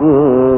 mm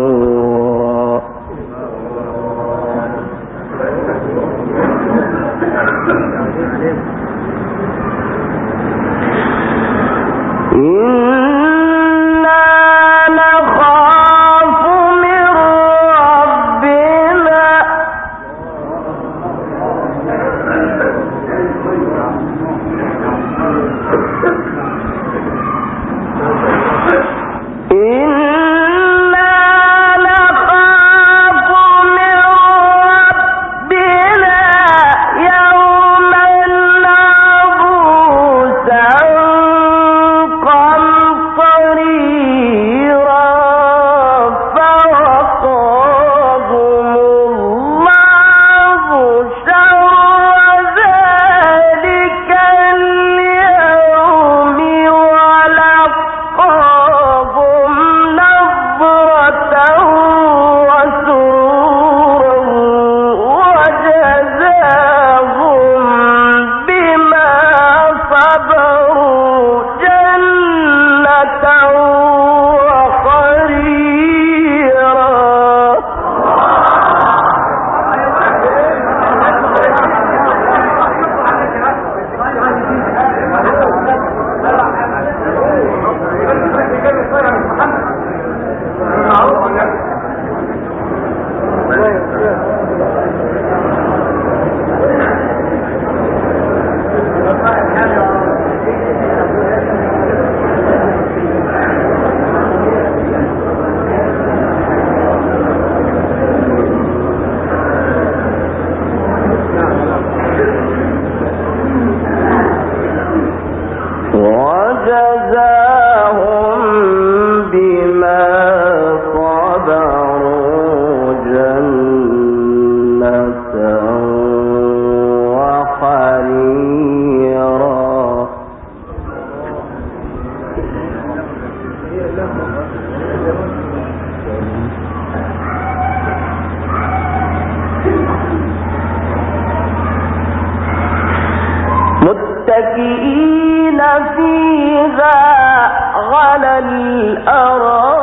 متكئين فيها على الأرائك.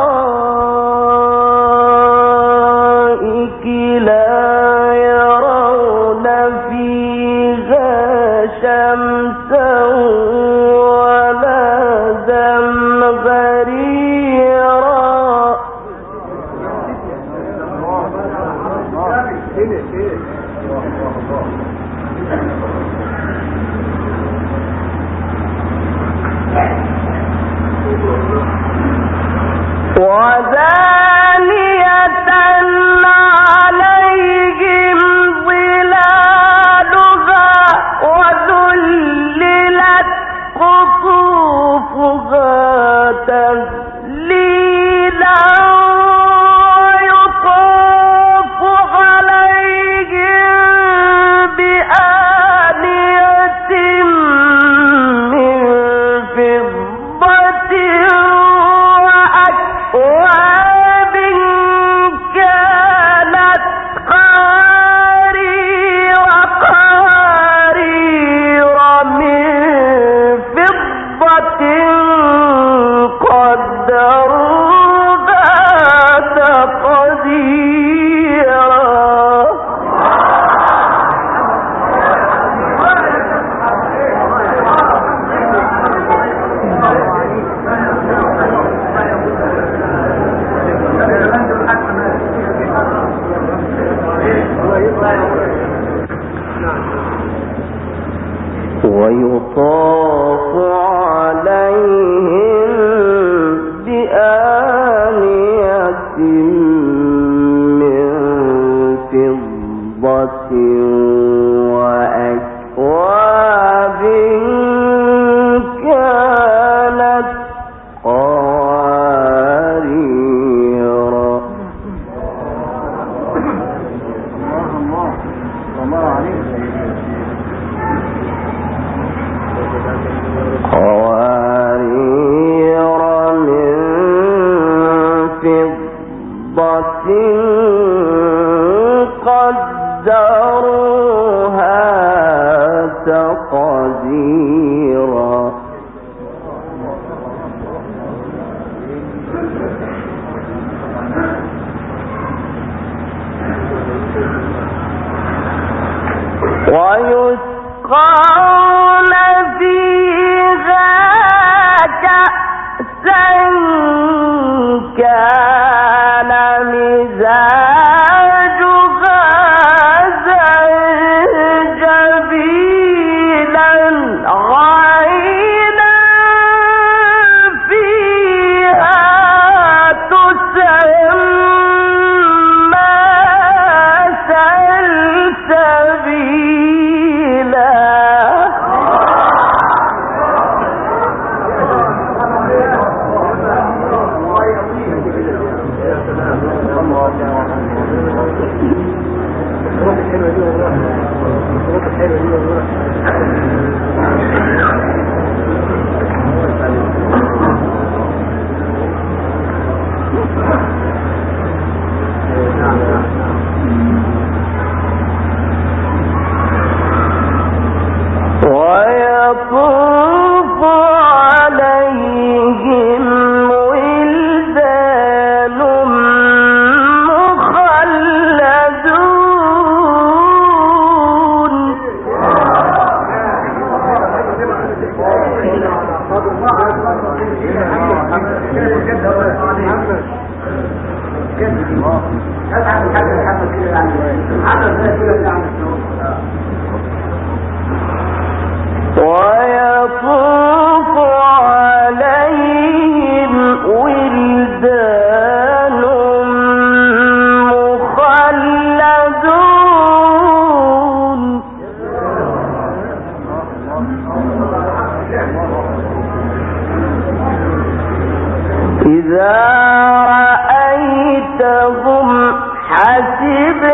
حسبتهم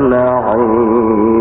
لعين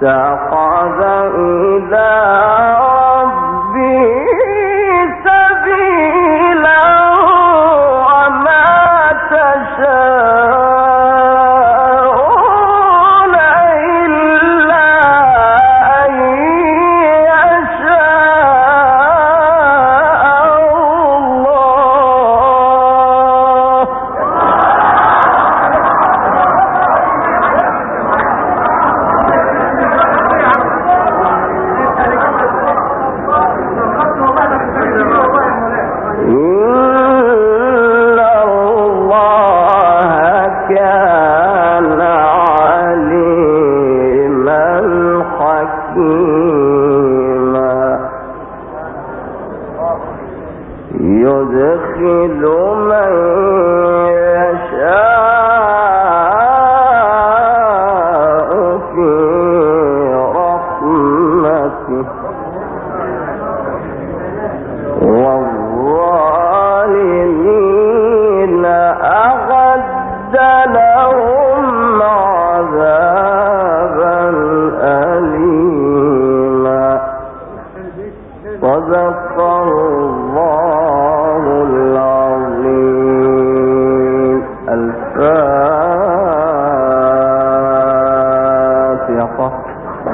صدق الله